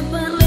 about